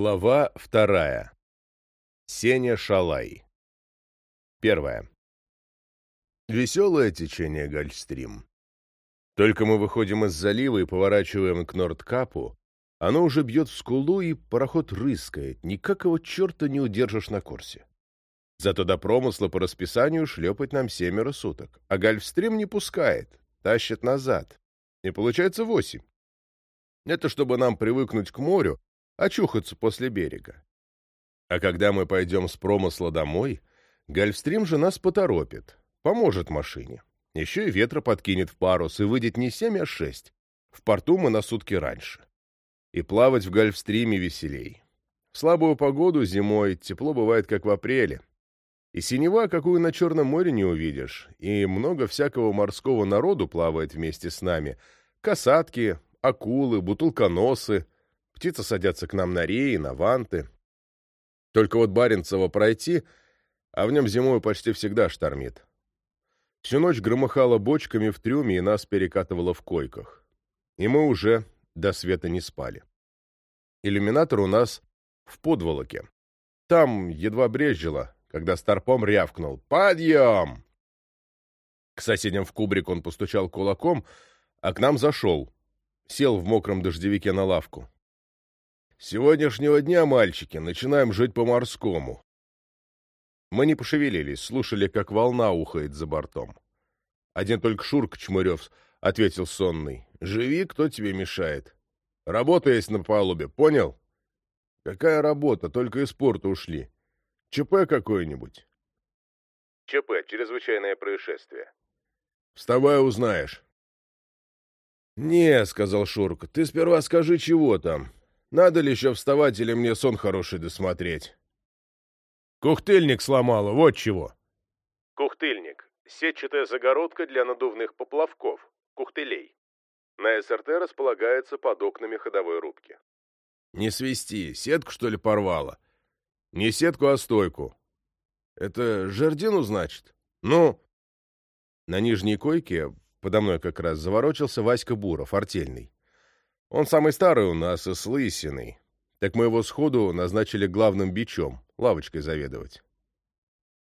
Глава вторая. Сеня Шалай. Первое. Веселое течение Гольфстрим. Только мы выходим из залива и поворачиваем к Нордкапу, оно уже бьет в скулу, и пароход рыскает. Никак его черта не удержишь на курсе. Зато до промысла по расписанию шлепать нам семеро суток. А Гольфстрим не пускает, тащит назад. И получается восемь. Это чтобы нам привыкнуть к морю, очухаться после берега. А когда мы пойдем с промысла домой, Гольфстрим же нас поторопит, поможет машине. Еще и ветра подкинет в парус, и выйдет не семь, а шесть. В порту мы на сутки раньше. И плавать в Гольфстриме веселей. В слабую погоду зимой тепло бывает, как в апреле. И синева, какую на Черном море не увидишь, и много всякого морского народу плавает вместе с нами. Касатки, акулы, бутылконосы. Птицы садятся к нам на реи, на ванты. Только вот Баренцево пройти, а в нем зимой почти всегда штормит. Всю ночь громыхало бочками в трюме и нас перекатывало в койках. И мы уже до света не спали. Иллюминатор у нас в подволоке. Там едва брезжило, когда старпом рявкнул «Подъем!». К соседям в кубрик он постучал кулаком, а к нам зашел. Сел в мокром дождевике на лавку. «С сегодняшнего дня, мальчики, начинаем жить по-морскому». Мы не пошевелились, слушали, как волна ухает за бортом. Один только Шурка Чмырев ответил сонный. «Живи, кто тебе мешает. Работа есть на палубе, понял?» «Какая работа? Только из порта ушли. ЧП какое-нибудь?» ЧП. Чрезвычайное происшествие. «Вставай, узнаешь». «Не», — сказал Шурка, — «ты сперва скажи, чего там. Надо ли еще вставать или мне сон хороший досмотреть?» «Кухтыльник сломала, вот чего». Кухтыльник. Сетчатая загородка для надувных поплавков. Кухтылей. На СРТ располагается под окнами ходовой рубки. «Не свисти, сетку, что ли, порвала?» «Не сетку, а стойку». «Это жердину, значит?» «Ну?» На нижней койке, подо мной как раз, заворочился Васька Буров, артельный. Он самый старый у нас и с лысиной. Так мы его сходу назначили главным бичом, лавочкой заведовать.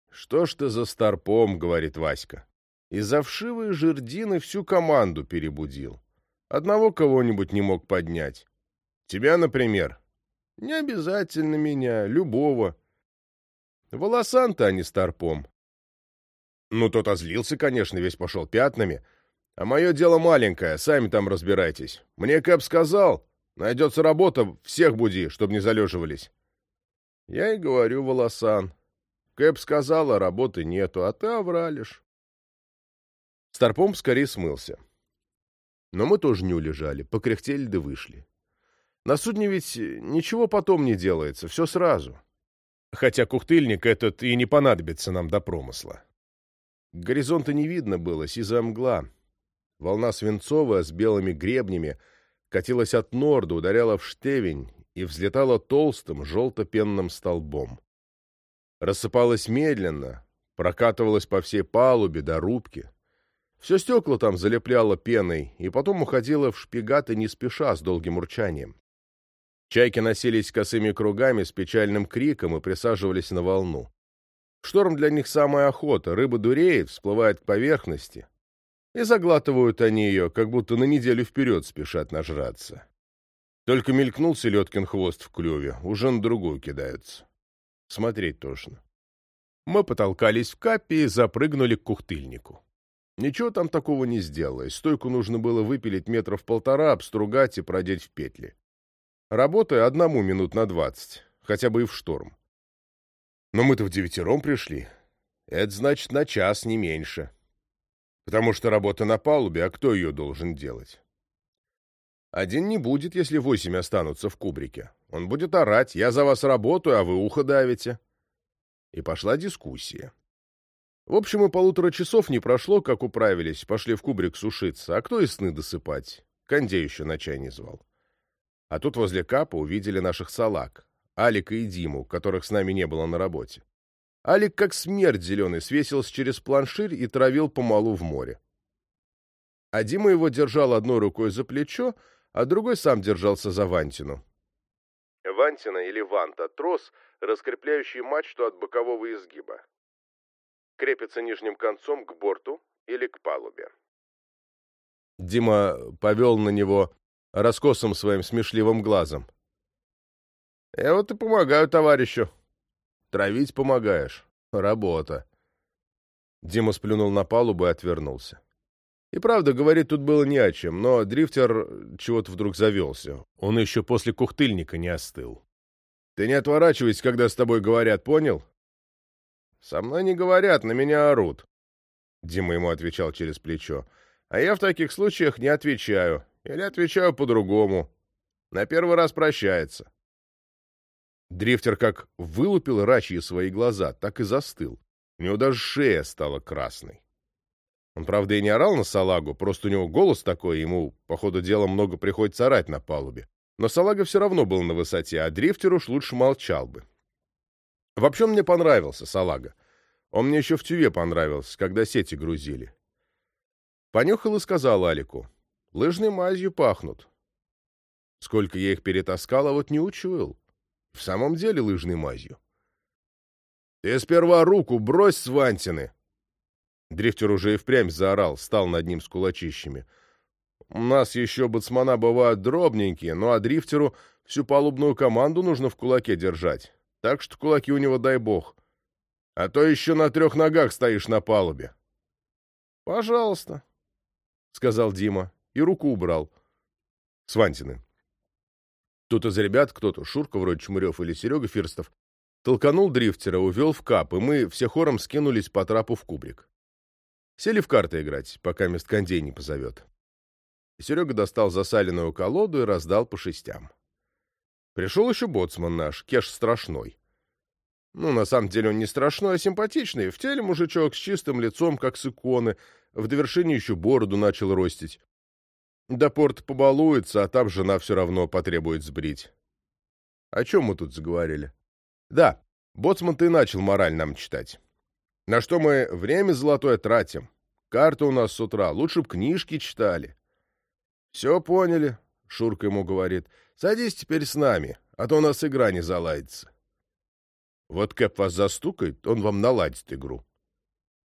«Что ж ты за старпом?» — говорит Васька. «Из-за вшивой жердины всю команду перебудил. Одного кого-нибудь не мог поднять. Тебя, например. Не обязательно меня, любого. Волосан-то, а не старпом. Ну, тот озлился, конечно, весь пошел пятнами. А мое дело маленькое, сами там разбирайтесь. Мне Кэп сказал, найдется работа, всех буди, чтобы не залеживались. Я и говорю, волосан. Кэп сказал, а работы нету, а ты овралишь. Старпом скорее смылся. Но мы тоже не улежали, покряхтели да вышли. На судне ведь ничего потом не делается, все сразу. Хотя кухтыльник этот и не понадобится нам до промысла. Горизонта не видно было, сизая мгла. Волна свинцовая с белыми гребнями катилась от норда, ударяла в штевень и взлетала толстым желто-пенным столбом. Рассыпалась медленно, прокатывалась по всей палубе до рубки. Все стекла там залепляло пеной, и потом уходило в шпигаты не спеша, с долгим урчанием. Чайки носились косыми кругами с печальным криком и присаживались на волну. Шторм для них самая охота, рыба дуреет, всплывает к поверхности. И заглатывают они ее, как будто на неделю вперед спешат нажраться. Только мелькнул селедкин хвост в клюве, уже на другую кидаются. Смотреть тошно. Мы потолкались в капе и запрыгнули к кухтыльнику. Ничего там такого не сделалось. Стойку нужно было выпилить метров полтора, обстругать и продеть в петли. Работая одному минут на двадцать, хотя бы и в шторм. Но мы-то в девятером пришли. Это значит на час, не меньше. Потому что работа на палубе, а кто ее должен делать? Один не будет, если восемь останутся в кубрике. Он будет орать, я за вас работаю, а вы ухо давите. И пошла дискуссия. В общем, и полутора часов не прошло, как управились, пошли в кубрик сушиться, а кто и сны досыпать. Кондей еще на чай не звал. А тут возле капа увидели наших салак, Алика и Диму, которых с нами не было на работе. Алик как смерть зеленый свесился через планширь и травил помалу в море. А Дима его держал одной рукой за плечо, а другой сам держался за вантину. Вантина или ванта – трос, раскрепляющий мачту от бокового изгиба. Крепится нижним концом к борту или к палубе. Дима повел на него раскосым своим смешливым глазом. «Я вот и помогаю товарищу. Травить помогаешь. Работа». Дима сплюнул на палубу и отвернулся. И правда, говорить тут было не о чем, но дрифтер чего-то вдруг завелся. Он еще после кухтыльника не остыл. «Ты не отворачивайся, когда с тобой говорят, понял?» «Со мной не говорят, на меня орут», — Дима ему отвечал через плечо. А я в таких случаях не отвечаю. Или отвечаю по-другому. На первый раз прощается. Дрифтер как вылупил рачьи свои глаза, так и застыл. У него даже шея стала красной. Он, правда, и не орал на салагу, просто у него голос такой, ему, по ходу дела, много приходится орать на палубе. Но салага все равно был на высоте, а дрифтер уж лучше молчал бы. Вообще мне понравился салага. Он мне еще в тюве понравился, когда сети грузили. Понюхал и сказал Алику. Лыжной мазью пахнут. Сколько я их перетаскал, а вот не учуял. В самом деле лыжной мазью. Ты сперва руку брось, Свантины! Дрифтер уже и впрямь заорал, стал над ним с кулачищами. У нас еще бацмана бывают дробненькие, ну а дрифтеру всю палубную команду нужно в кулаке держать. Так что кулаки у него дай бог. А то еще на трех ногах стоишь на палубе. Пожалуйста. — сказал Дима, и руку убрал. Свантины. Тут из ребят кто-то, Шурка вроде Чмырев или Серега Фирстов, толканул дрифтера, увел в кап, и мы все хором скинулись по трапу в кубрик. Сели в карты играть, пока мест кондей не позовет. Серега достал засаленную колоду и раздал по шестям. Пришел еще боцман наш, Кеш Страшной. Ну, на самом деле он не страшной, а симпатичный. В теле мужичок с чистым лицом, как с иконы, в довершение еще бороду начал ростить. До порта побалуется, а там жена все равно потребует сбрить. О чем мы тут заговорили? Да, боцман ты начал мораль нам читать. На что мы время золотое тратим? Карта у нас с утра, лучше б книжки читали. Все поняли, Шурка ему говорит. Садись теперь с нами, а то у нас игра не заладится. Вот Кэп вас застукает, он вам наладит игру.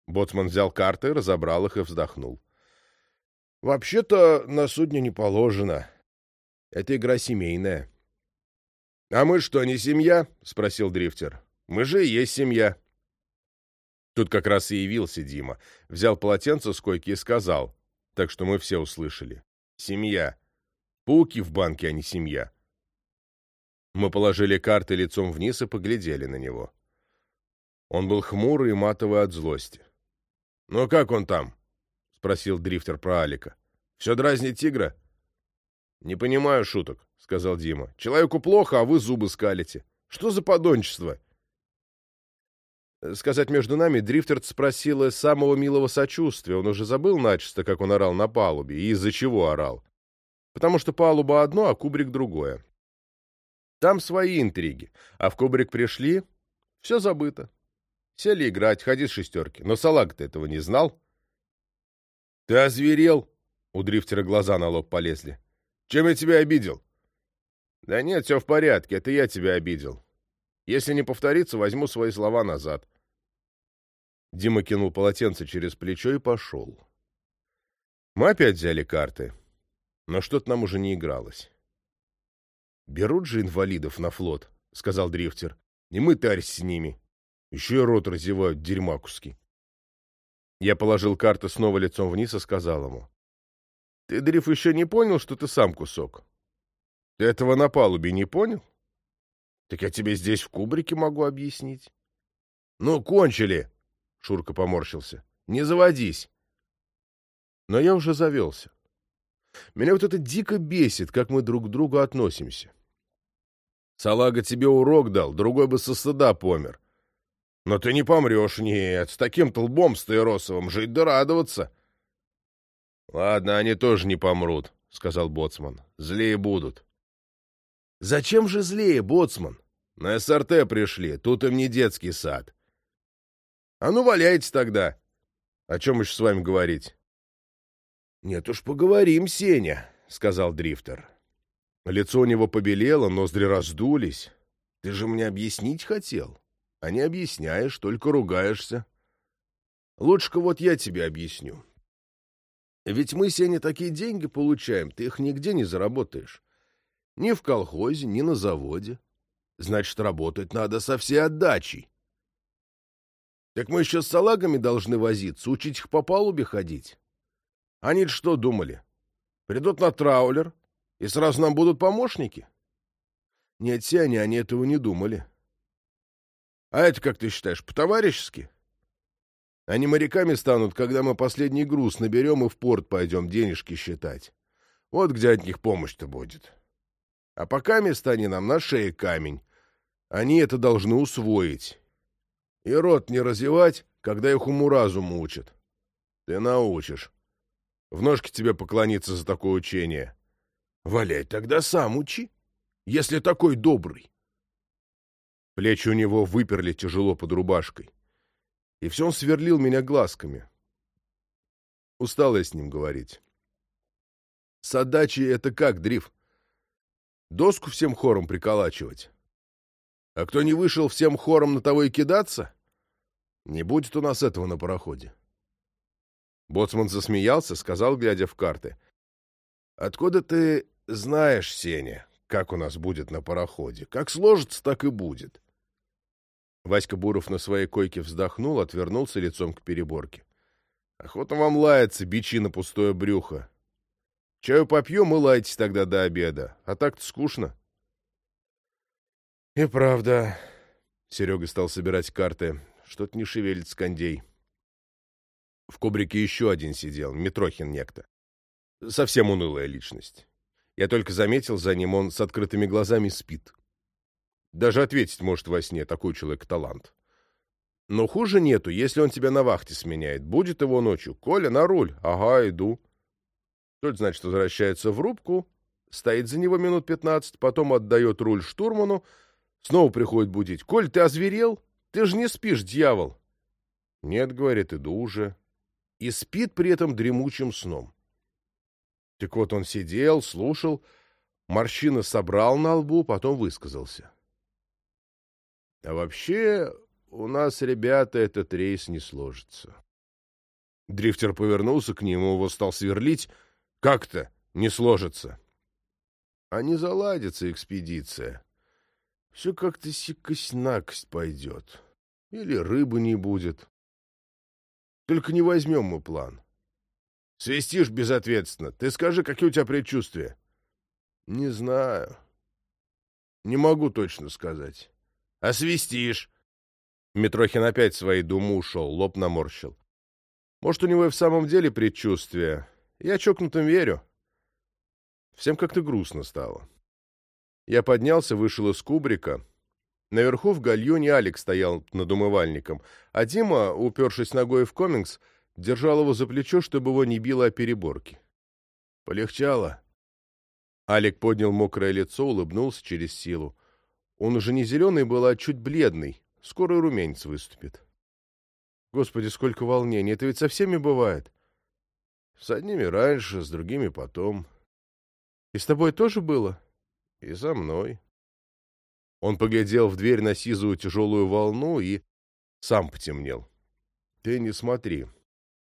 Боцман взял карты, разобрал их и вздохнул. «Вообще-то на судне не положено. Это игра семейная». «А мы что, не семья?» — спросил дрифтер. «Мы же и есть семья». Тут как раз и явился Дима. Взял полотенце с койки и сказал, так что мы все услышали. «Семья. Пауки в банке, а не семья». Мы положили карты лицом вниз и поглядели на него. Он был хмурый и матовый от злости. «Ну как он там?» — спросил дрифтер про Алика. «Все дразнит тигра?» «Не понимаю шуток», — сказал Дима. «Человеку плохо, а вы зубы скалите. Что за подончество?» Сказать между нами, дрифтер спросил из самого милого сочувствия. Он уже забыл начисто, как он орал на палубе, и из-за чего орал. Потому что палуба одно, а кубрик другое. Там свои интриги, а в кубрик пришли — все забыто. Сели играть, ходи с шестерки. Но салага-то этого не знал. — Ты озверел? — у дрифтера глаза на лоб полезли. — Чем я тебя обидел? — Да нет, все в порядке, это я тебя обидел. Если не повторится, возьму свои слова назад. Дима кинул полотенце через плечо и пошел. Мы опять взяли карты, но что-то нам уже не игралось. «Берут же инвалидов на флот», — сказал дрифтер, — «и мы тарь с ними». Еще и рот разевают, дерьма куски. Я положил карты снова лицом вниз и сказал ему. Ты, Дриф, еще не понял, что ты сам кусок? Ты этого на палубе не понял? Так я тебе здесь в кубрике могу объяснить. Ну, кончили, Шурка поморщился. Не заводись. Но я уже завелся. Меня вот это дико бесит, как мы друг к другу относимся. Салага тебе урок дал, другой бы со стыда помер. Но ты не помрешь, нет, с таким-то лбом стаиросовым жить да радоваться. — Ладно, они тоже не помрут, — сказал Боцман. — Злее будут. — Зачем же злее, Боцман? На СРТ пришли, тут им не детский сад. — А ну, валяйте тогда. О чем еще с вами говорить? — Нет уж, поговорим, Сеня, — сказал Дрифтер. Лицо у него побелело, ноздри раздулись. Ты же мне объяснить хотел, а не объясняешь, только ругаешься. Лучше-ка вот я тебе объясню. Ведь мы, Сеня, такие деньги получаем, ты их нигде не заработаешь. Ни в колхозе, ни на заводе. Значит, работать надо со всей отдачей. Так мы еще с салагами должны возиться, учить их по палубе ходить. они что думали? Придут на траулер, и сразу нам будут помощники? Нет, Сеня, они этого не думали. А это, как ты считаешь, по-товарищески? Они моряками станут, когда мы последний груз наберем и в порт пойдем денежки считать. Вот где от них помощь-то будет. А пока места они нам на шее камень. Они это должны усвоить. И рот не разевать, когда их уму-разуму учат. Ты научишь. В ножки тебе поклониться за такое учение. Валяй, тогда сам учи, если такой добрый. Плечи у него выперли тяжело под рубашкой. И все он сверлил меня глазками. Устал я с ним говорить. С отдачей это как, Дриф? Доску всем хором приколачивать? А кто не вышел всем хором на того и кидаться? Не будет у нас этого на пароходе. Боцман засмеялся, сказал, глядя в карты. «Откуда ты знаешь, Сеня, как у нас будет на пароходе? Как сложится, так и будет. Васька Буров на своей койке вздохнул, отвернулся лицом к переборке. Охота вам лаяться, бичи на пустое брюхо. Чаю попьем и лайтесь тогда до обеда. А так-то скучно. И правда. Серега стал собирать карты. Что-то не шевелится кондей. В кубрике еще один сидел, Митрохин некто. Совсем унылая личность. Я только заметил за ним, он с открытыми глазами спит. Даже ответить может во сне, такой человек талант. Но хуже нету, если он тебя на вахте сменяет. Будет его ночью. Коля, на руль. Ага, иду. Тот, значит, возвращается в рубку, стоит за него минут пятнадцать, потом отдает руль штурману, снова приходит будить. «Коль, ты озверел? Ты же не спишь, дьявол!» «Нет, — говорит, — иду уже». И спит при этом дремучим сном. Так вот он сидел, слушал, морщины собрал на лбу, потом высказался. А вообще, у нас, ребята, этот рейс не сложится. Дрифтер повернулся к нему, его стал сверлить. Как-то не сложится. А не заладится экспедиция. Все как-то сикость-накость пойдет. Или рыбы не будет. Только не возьмем мы план. Свистишь безответственно. Ты скажи, какие у тебя предчувствия? Не знаю. Не могу точно сказать. Освистишь. Митрохин опять своей думу ушел, лоб наморщил. Может, у него и в самом деле предчувствие. Я чокнутым верю. Всем как-то грустно стало. Я поднялся, вышел из кубрика. Наверху в гальюне Алекс стоял над умывальником, а Дима, упершись ногой в комингс, держал его за плечо, чтобы его не било о переборки. Полегчало. Алик поднял мокрое лицо, улыбнулся через силу. Он уже не зеленый был, а чуть бледный. Скоро и румянец выступит. Господи, сколько волнений! Это ведь со всеми бывает. С одними раньше, с другими потом. И с тобой тоже было? И со мной. Он поглядел в дверь на сизую тяжелую волну и сам потемнел. Ты не смотри,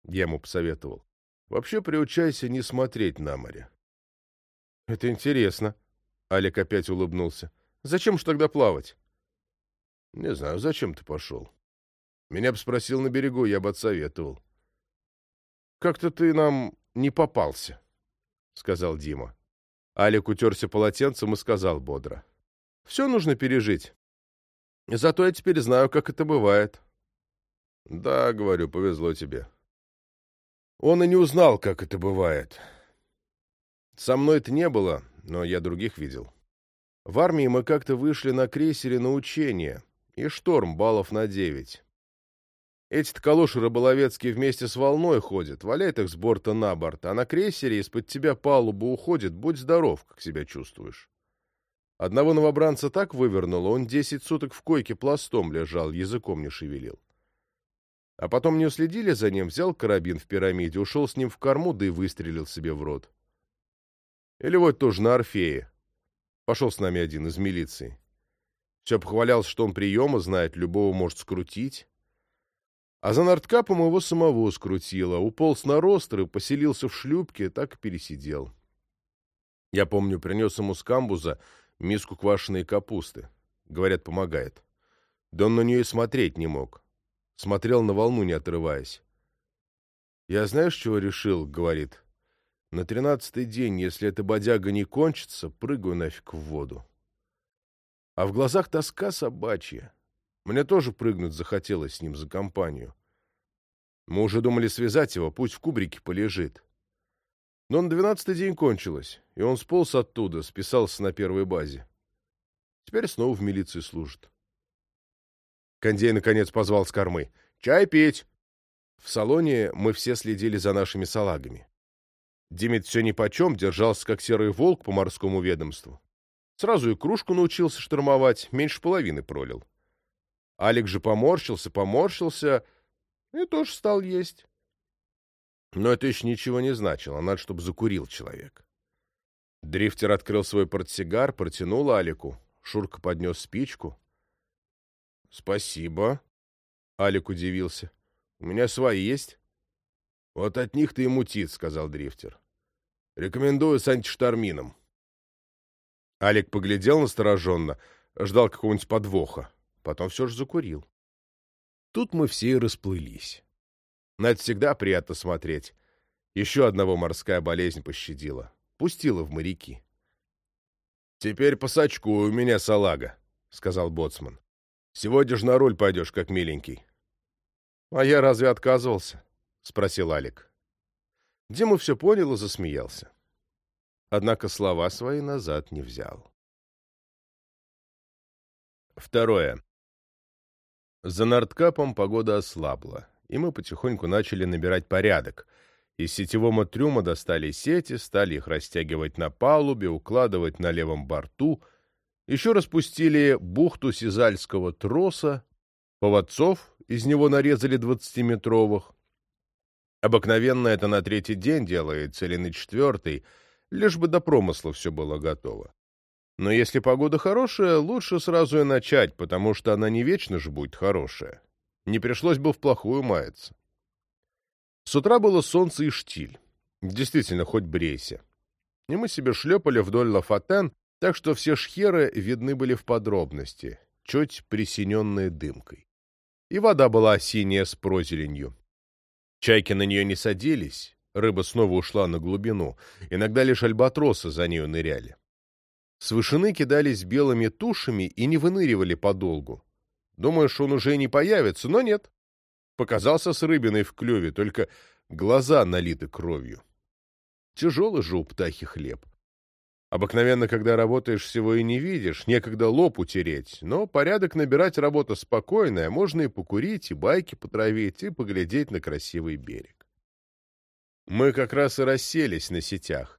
я ему посоветовал. Вообще приучайся не смотреть на море. Это интересно. Алик опять улыбнулся. Зачем ж тогда плавать? Не знаю, зачем ты пошел. Меня бы спросил на берегу, я бы отсоветовал. Как-то ты нам не попался, сказал Дима. Алик утерся полотенцем и сказал бодро. Все нужно пережить. Зато я теперь знаю, как это бывает. Да, говорю, повезло тебе. Он и не узнал, как это бывает. Со мной это не было, но я других видел. В армии мы как-то вышли на крейсере на учение, и шторм баллов на девять. Эти-то калоши рыболовецкие вместе с волной ходят, валяет их с борта на борт, а на крейсере из-под тебя палуба уходит, будь здоров, как себя чувствуешь. Одного новобранца так вывернуло, он десять суток в койке пластом лежал, языком не шевелил. А потом не уследили за ним, взял карабин в пирамиде, ушел с ним в корму, да и выстрелил себе в рот. Или вот тоже на Орфее. Пошел с нами один из милиции. Все похвалялся, что он приема знает, любого может скрутить. А за нарткапом его самого скрутило. Уполз на ростр и поселился в шлюпке, так и пересидел. Я помню, принес ему с камбуза миску квашеной капусты. Говорят, помогает. Да он на нее и смотреть не мог. Смотрел на волну, не отрываясь. «Я знаешь, чего решил?» — говорит. «На тринадцатый день, если эта бодяга не кончится, прыгаю нафиг в воду». А в глазах тоска собачья. Мне тоже прыгнуть захотелось с ним за компанию. Мы уже думали связать его, пусть в кубрике полежит. Но на двенадцатый день кончилось, и он сполз оттуда, списался на первой базе. Теперь снова в милиции служит. Кондей, наконец, позвал с кормы. «Чай пить!» В салоне мы все следили за нашими салагами. Димит все нипочем, держался как серый волк по морскому ведомству. Сразу и кружку научился штурмовать, меньше половины пролил. Алик же поморщился, поморщился и тоже стал есть. Но это еще ничего не значило, надо, чтобы закурил человек. Дрифтер открыл свой портсигар, протянул Алику. Шурка поднес спичку. — Спасибо. Алик удивился. — У меня свои есть. — Вот от них ты и мутит, — сказал дрифтер. — Рекомендую с антиштармином. Алик поглядел настороженно, ждал какого-нибудь подвоха. Потом все же закурил. Тут мы все и расплылись. На это всегда приятно смотреть. Еще одного морская болезнь пощадила. Пустила в моряки. — Теперь по сачку у меня салага, — сказал боцман. — Сегодня же на руль пойдешь, как миленький. — А я разве отказывался? — спросил Алик. Дима все понял и засмеялся однако слова свои назад не взял. Второе. За Нордкапом погода ослабла, и мы потихоньку начали набирать порядок. Из сетевого трюма достали сети, стали их растягивать на палубе, укладывать на левом борту, еще распустили бухту сизальского троса, поводцов из него нарезали двадцатиметровых. Обыкновенно это на третий день делается или на четвертый — лишь бы до промысла все было готово. Но если погода хорошая, лучше сразу и начать, потому что она не вечно же будет хорошая. Не пришлось бы в плохую маяться. С утра было солнце и штиль. Действительно, хоть брейся. И мы себе шлепали вдоль Лафатен, так что все шхеры видны были в подробности, чуть присиненные дымкой. И вода была синяя с прозеленью. Чайки на нее не садились, Рыба снова ушла на глубину. Иногда лишь альбатросы за нею ныряли. С вышины кидались белыми тушами и не выныривали подолгу. Думаешь, он уже не появится, но нет. Показался с рыбиной в клюве, только глаза налиты кровью. Тяжелый же у птахи хлеб. Обыкновенно, когда работаешь, всего и не видишь, некогда лоб утереть, но порядок набирать работа спокойная, можно и покурить, и байки потравить, и поглядеть на красивый берег. Мы как раз и расселись на сетях.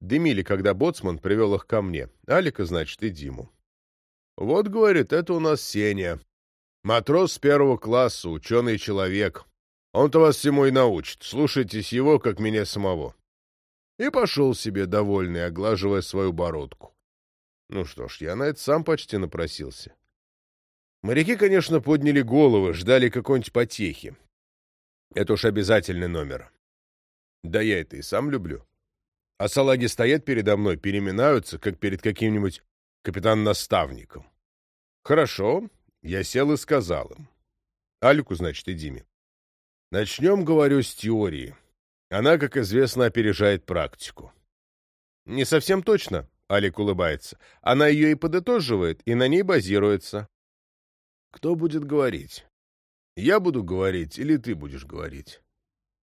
Дымили, когда боцман привел их ко мне. Алика, значит, и Диму. Вот, говорит, это у нас Сеня. Матрос первого класса, ученый человек. Он-то вас всему и научит. Слушайтесь его, как меня самого. И пошел себе, довольный, оглаживая свою бородку. Ну что ж, я на это сам почти напросился. Моряки, конечно, подняли головы, ждали какой-нибудь потехи. Это уж обязательный номер. Да я это и сам люблю. А салаги стоят передо мной, переминаются, как перед каким-нибудь капитан-наставником. Хорошо, я сел и сказал им. Алику, значит, и Диме. Начнем, говорю, с теории. Она, как известно, опережает практику. Не совсем точно, Алик улыбается. Она ее и подытоживает, и на ней базируется. Кто будет говорить? Я буду говорить или ты будешь говорить?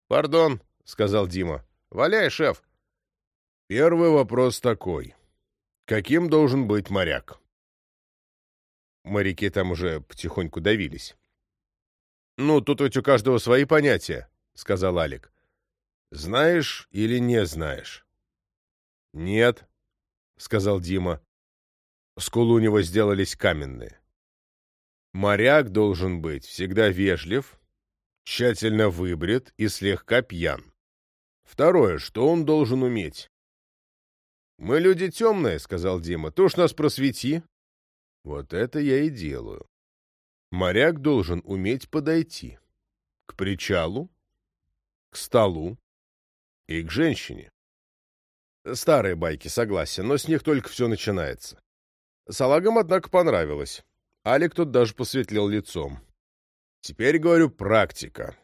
Пардон, — сказал Дима. — Валяй, шеф. Первый вопрос такой. Каким должен быть моряк? Моряки там уже потихоньку давились. — Ну, тут ведь у каждого свои понятия, — сказал Алик. — Знаешь или не знаешь? — Нет, — сказал Дима. Скулы у него сделались каменные. Моряк должен быть всегда вежлив, тщательно выбрит и слегка пьян. Второе, что он должен уметь. Мы люди темные, — сказал Дима. Ты уж нас просвети. Вот это я и делаю. Моряк должен уметь подойти к причалу, к столу и к женщине. Старые байки, согласен, но с них только все начинается. Салагам, однако, понравилось. Алик тут даже посветлел лицом. Теперь, говорю, практика.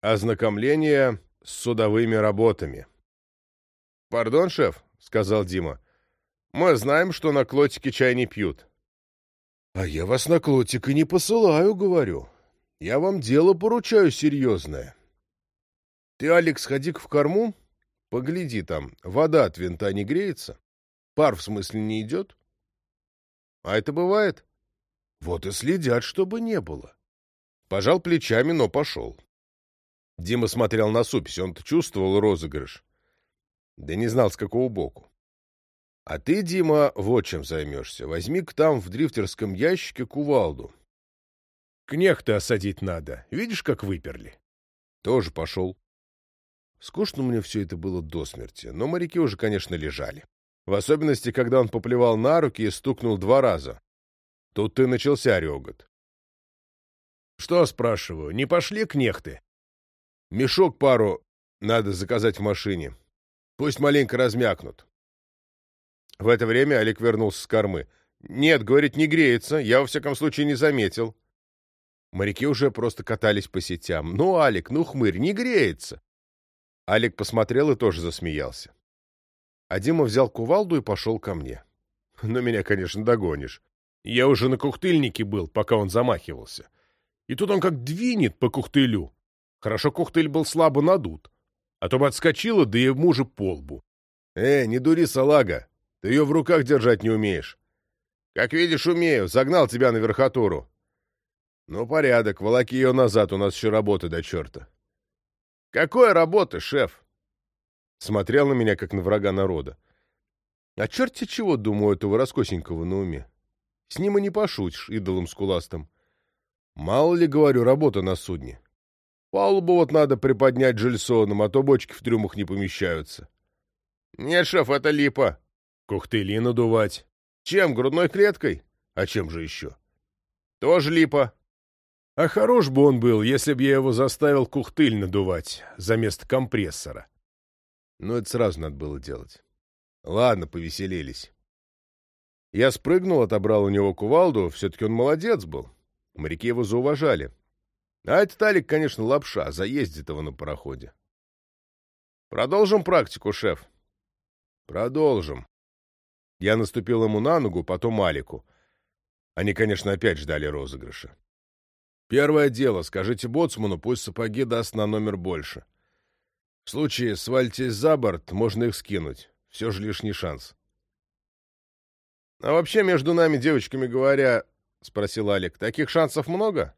Ознакомление с судовыми работами. «Пардон, шеф», — сказал Дима. «Мы знаем, что на клотике чай не пьют». «А я вас на клотик и не посылаю, — говорю. Я вам дело поручаю серьезное. Ты, Алекс, сходи в корму, погляди там, вода от винта не греется, пар в смысле не идет. А это бывает. Вот и следят, чтобы не было. Пожал плечами, но пошел. Дима смотрел на супись, он-то чувствовал розыгрыш. Да не знал, с какого боку. А ты, Дима, вот чем займешься. Возьми-ка там в дрифтерском ящике кувалду. Кнехты осадить надо. Видишь, как выперли? Тоже пошел. Скучно мне все это было до смерти, но моряки уже, конечно, лежали. В особенности, когда он поплевал на руки и стукнул два раза. Тут ты начался регот. Что, спрашиваю, не пошли кнехты? Мешок пару надо заказать в машине. Пусть маленько размякнут. В это время Олег вернулся с кормы. «Нет, — говорит, — не греется. Я, во всяком случае, не заметил». Моряки уже просто катались по сетям. «Ну, Алик, ну, хмырь, не греется!» Алик посмотрел и тоже засмеялся. А Дима взял кувалду и пошел ко мне. «Ну, меня, конечно, догонишь. Я уже на кухтыльнике был, пока он замахивался. И тут он как двинет по кухтылю. Хорошо кухтыль был слабо надут, а то бы отскочила, да и ему же по лбу. «Э, не дури, салага, ты ее в руках держать не умеешь». «Как видишь, умею, загнал тебя на верхотуру». «Ну, порядок, волоки ее назад, у нас еще работа до черта». «Какой работы, шеф?» Смотрел на меня, как на врага народа. «А черти чего, думаю, этого раскосенького на уме? С ним и не пошутишь, идолом скуластым. Мало ли, говорю, работа на судне. Палубу вот надо приподнять жильсоном, а то бочки в трюмах не помещаются. Нет, шеф, это липа. Кухтыли надувать. Чем, грудной клеткой? А чем же еще? Тоже липа. А хорош бы он был, если б я его заставил кухтыль надувать за место компрессора. Но это сразу надо было делать. Ладно, повеселились. Я спрыгнул, отобрал у него кувалду, все-таки он молодец был. Моряки его зауважали. А этот Алик, конечно, лапша, заездит его на пароходе. Продолжим практику, шеф? Продолжим. Я наступил ему на ногу, потом Алику. Они, конечно, опять ждали розыгрыша. Первое дело, скажите боцману, пусть сапоги даст на номер больше. В случае свальтесь за борт, можно их скинуть. Все же лишний шанс. — А вообще, между нами, девочками говоря, — спросил Алик, — таких шансов много?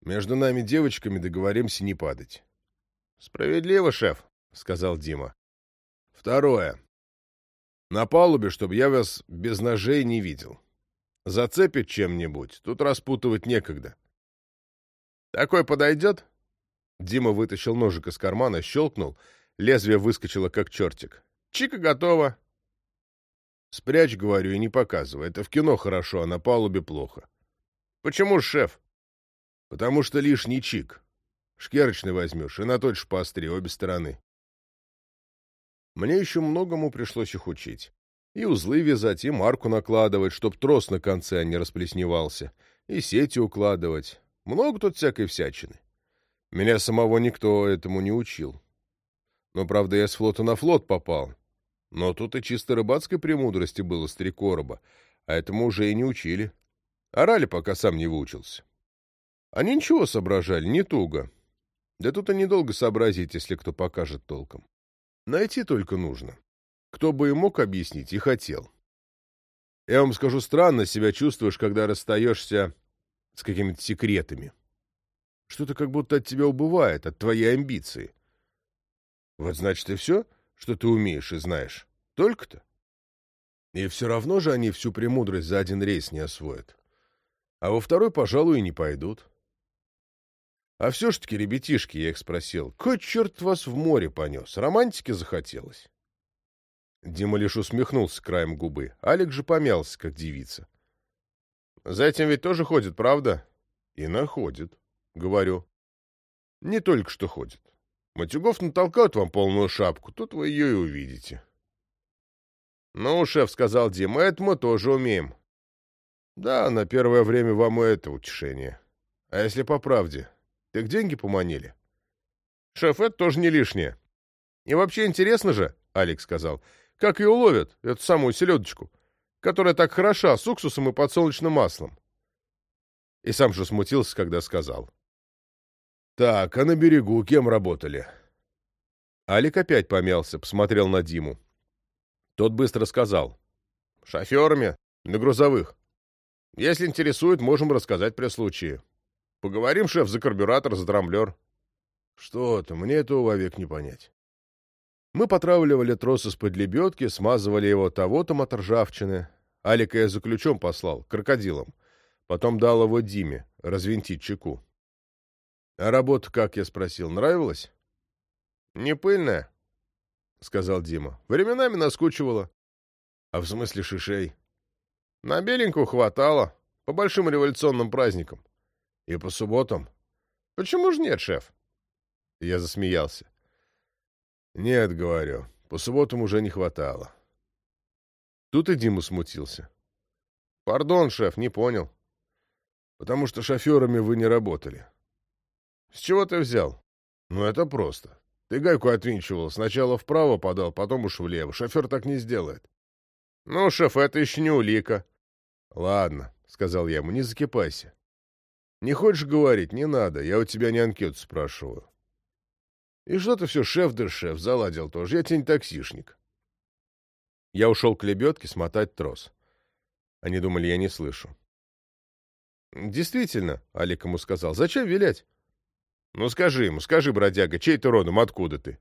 Между нами девочками договоримся не падать. Справедливо, шеф, сказал Дима. Второе. На палубе, чтобы я вас без ножей не видел. Зацепит чем-нибудь, тут распутывать некогда. Такой подойдет? Дима вытащил ножик из кармана, щелкнул, лезвие выскочило как чертик. Чика готова. Спрячь, говорю, и не показывай. Это в кино хорошо, а на палубе плохо. Почему, шеф? Потому что лишний чик. Шкерочный возьмешь, и на же поострее, обе стороны. Мне еще многому пришлось их учить. И узлы вязать, и марку накладывать, чтоб трос на конце не расплесневался, и сети укладывать. Много тут всякой всячины. Меня самого никто этому не учил. Но, правда, я с флота на флот попал. Но тут и чисто рыбацкой премудрости было с три короба, а этому уже и не учили. Орали, пока сам не выучился. Они ничего соображали, не туго. Да тут и недолго сообразить, если кто покажет толком. Найти только нужно. Кто бы и мог объяснить, и хотел. Я вам скажу, странно себя чувствуешь, когда расстаешься с какими-то секретами. Что-то как будто от тебя убывает, от твоей амбиции. Вот значит и все, что ты умеешь и знаешь. Только-то. И все равно же они всю премудрость за один рейс не освоят. А во второй, пожалуй, и не пойдут. А все ж таки, ребятишки, я их спросил, кой черт вас в море понес? Романтики захотелось? Дима лишь усмехнулся краем губы. Алик же помялся, как девица. «За этим ведь тоже ходит, правда?» «И находит», — говорю. «Не только что ходит. Матюгов натолкают вам полную шапку, тут вы ее и увидите». «Ну, шеф», — сказал Дима, — «это мы тоже умеем». «Да, на первое время вам и это утешение. А если по правде, так деньги поманили?» «Шеф, это тоже не лишнее. И вообще интересно же, — Алекс сказал, — как ее ловят, эту самую селедочку, которая так хороша с уксусом и подсолнечным маслом. И сам же смутился, когда сказал. «Так, а на берегу кем работали?» Алик опять помялся, посмотрел на Диму. Тот быстро сказал. «Шоферами, на грузовых. Если интересует, можем рассказать при случае. Поговорим, шеф, за карбюратор, за драмблер». «Что-то, мне этого вовек не понять». Мы потравливали трос из-под лебедки, смазывали его того-там от ржавчины. Алика я за ключом послал, крокодилом. Потом дал его Диме, развинтить чеку. — А работа, как я спросил, нравилась? — Не пыльная, — сказал Дима. — Временами наскучивала. — А в смысле шишей? — На беленькую хватало, по большим революционным праздникам. — И по субботам? — Почему же нет, шеф? Я засмеялся. «Нет, — говорю, — по субботам уже не хватало». Тут и Дима смутился. «Пардон, шеф, не понял». «Потому что шоферами вы не работали». «С чего ты взял?» «Ну, это просто. Ты гайку отвинчивал, сначала вправо подал, потом уж влево. Шофер так не сделает». «Ну, шеф, это еще не улика». «Ладно», — сказал я ему, — «не закипайся». «Не хочешь говорить? Не надо. Я у тебя не анкету спрашиваю. И что ты все шеф да шеф, заладил тоже. Я тебе не таксишник. Я ушел к лебедке смотать трос. Они думали, я не слышу. «Действительно», — Алик ему сказал, — «зачем вилять?» «Ну скажи ему, скажи, бродяга, чей ты родом, откуда ты?»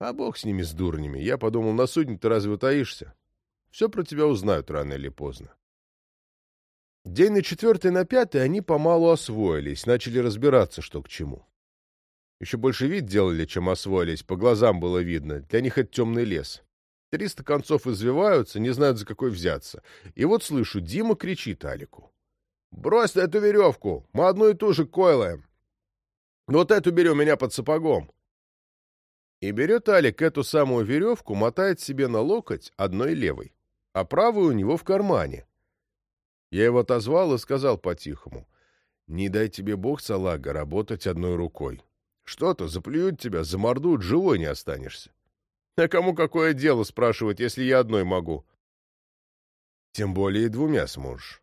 «А бог с ними, с дурнями. Я подумал, на судне ты разве утаишься? Все про тебя узнают рано или поздно». День на четвертый, на пятый они помалу освоились, начали разбираться, что к чему. Еще больше вид делали, чем освоились, по глазам было видно. Для них это темный лес. Триста концов извиваются, не знают, за какой взяться. И вот слышу, Дима кричит Алику. «Брось эту веревку! Мы одну и ту же койлаем! Вот эту бери у меня под сапогом!» И берет Алик эту самую веревку, мотает себе на локоть одной левой, а правую у него в кармане. Я его отозвал и сказал по-тихому. «Не дай тебе бог, салага, работать одной рукой. Что-то заплюют тебя, замордуют, живой не останешься. А кому какое дело спрашивать, если я одной могу? Тем более и двумя сможешь.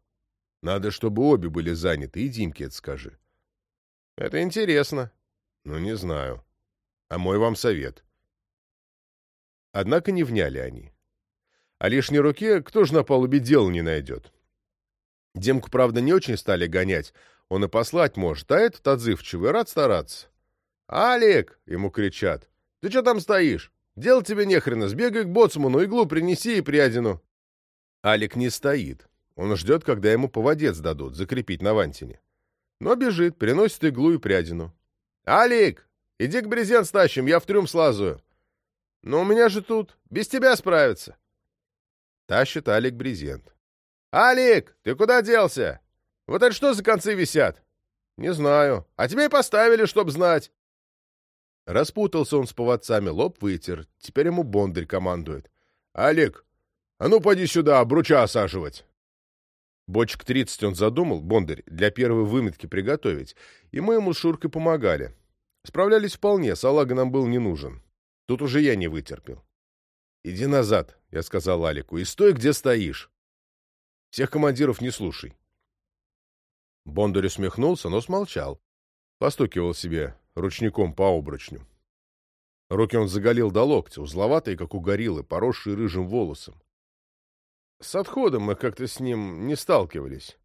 Надо, чтобы обе были заняты, и Димке это скажи. Это интересно. Ну, не знаю. А мой вам совет. Однако не вняли они. А лишней руке кто же на палубе дел не найдет? Демку, правда, не очень стали гонять, он и послать может, а этот отзывчивый, рад стараться. «Алик!» — ему кричат. «Ты что там стоишь? Дел тебе нехрена, сбегай к боцману, иглу принеси и прядину». Алик не стоит. Он ждет, когда ему поводец дадут, закрепить на вантине. Но бежит, приносит иглу и прядину. «Алик! Иди к брезент стащим, я в трюм слазаю». «Но у меня же тут, без тебя справиться». Тащит Алик брезент. «Алик, ты куда делся? Вот это что за концы висят?» «Не знаю. А тебе и поставили, чтоб знать». Распутался он с поводцами, лоб вытер. Теперь ему Бондарь командует. «Олег, а ну поди сюда, обруча осаживать!» Бочек тридцать он задумал, Бондарь, для первой выметки приготовить, и мы ему с Шуркой помогали. Справлялись вполне, салага нам был не нужен. Тут уже я не вытерпел. «Иди назад», — я сказал Алику, — «и стой, где стоишь. Всех командиров не слушай». Бондарь усмехнулся, но смолчал. Постукивал себе ручником по обручню. Руки он заголил до локтя, узловатые, как у гориллы, поросшие рыжим волосом. С отходом мы как-то с ним не сталкивались.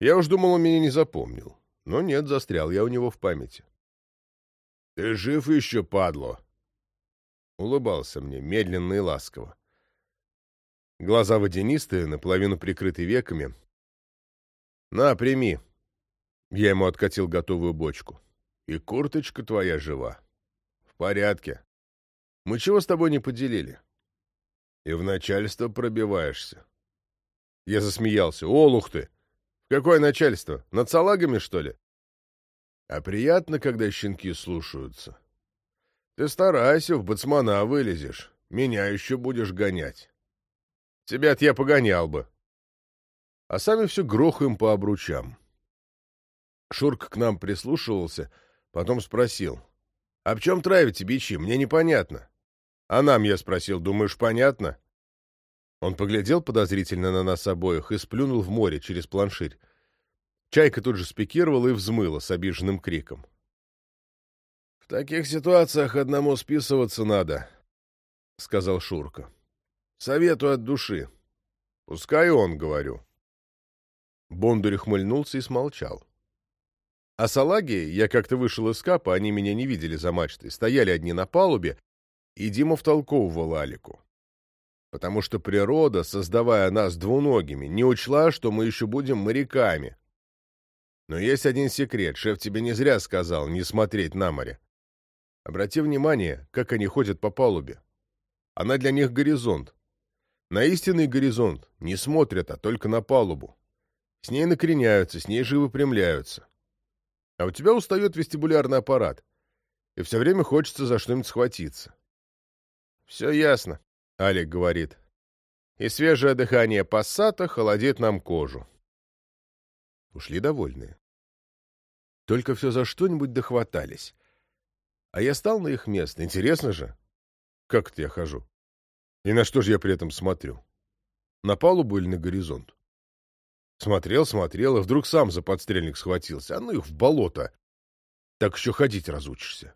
Я уж думал, он меня не запомнил. Но нет, застрял я у него в памяти. — Ты жив еще, падло? Улыбался мне, медленно и ласково. Глаза водянистые, наполовину прикрыты веками. — На, прими. Я ему откатил готовую бочку. И курточка твоя жива. В порядке. Мы чего с тобой не поделили? И в начальство пробиваешься. Я засмеялся. Олух ты! В какое начальство? Над салагами, что ли? А приятно, когда щенки слушаются. Ты старайся, в бацмана вылезешь. Меня еще будешь гонять. Тебя-то я погонял бы. А сами все грохаем по обручам. Шурка к нам прислушивался, потом спросил. — А в чем травите бичи? Мне непонятно. — А нам, я спросил, думаешь, понятно? Он поглядел подозрительно на нас обоих и сплюнул в море через планширь. Чайка тут же спикировала и взмыла с обиженным криком. — В таких ситуациях одному списываться надо, — сказал Шурка. — Советую от души. Пускай он, говорю. Бондарь хмыльнулся и смолчал. А салаги, я как-то вышел из капа, они меня не видели за мачтой, стояли одни на палубе, и Дима втолковывал Алику потому что природа, создавая нас двуногими, не учла, что мы еще будем моряками. Но есть один секрет, шеф тебе не зря сказал не смотреть на море. Обрати внимание, как они ходят по палубе. Она для них горизонт. На истинный горизонт не смотрят, а только на палубу. С ней накреняются, с ней же выпрямляются. А у тебя устает вестибулярный аппарат, и все время хочется за что-нибудь схватиться. Все ясно. Алик говорит. И свежее дыхание пассата холодит нам кожу. Ушли довольные. Только все за что-нибудь дохватались. А я стал на их место. Интересно же. Как это я хожу? И на что же я при этом смотрю? На палубу или на горизонт? Смотрел, смотрел, и вдруг сам за подстрельник схватился. А ну их в болото. Так еще ходить разучишься.